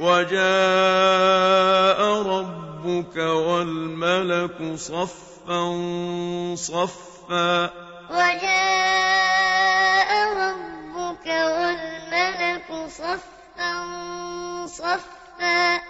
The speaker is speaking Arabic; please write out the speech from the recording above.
وَجَاءَ رَبُّكَ وَالْمَلَكُ صَفًّا صَفًّا. وَجَاءَ رَبُّكَ وَالْمَلَكُ صَفًّا صَفًّا.